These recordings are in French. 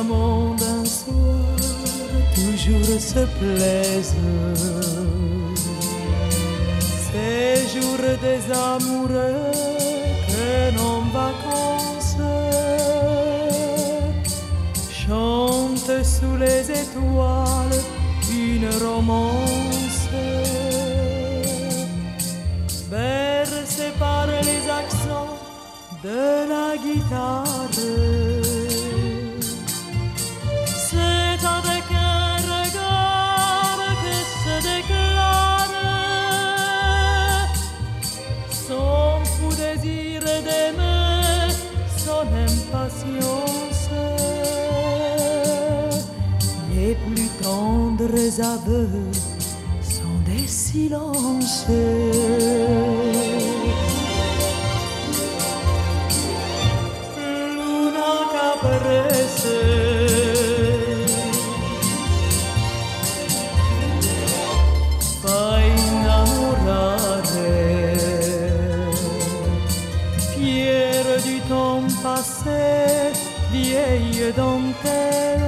amants d'un soir toujours se plaisent. Ces jours des amoureux que nos vacances chantent sous les étoiles une romance. Bercée par les accents de la guitare. Les plus tendres aveux sont des silences. Passé Vieille dentelle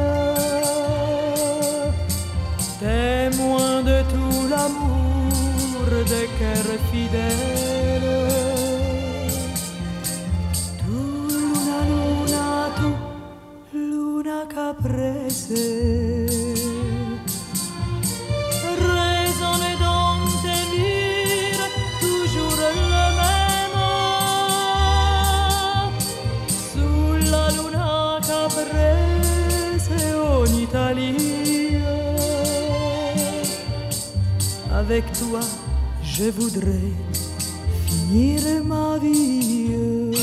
Témoin de tout l'amour des cœurs fidèles avec toi je voudrais finir ma vie.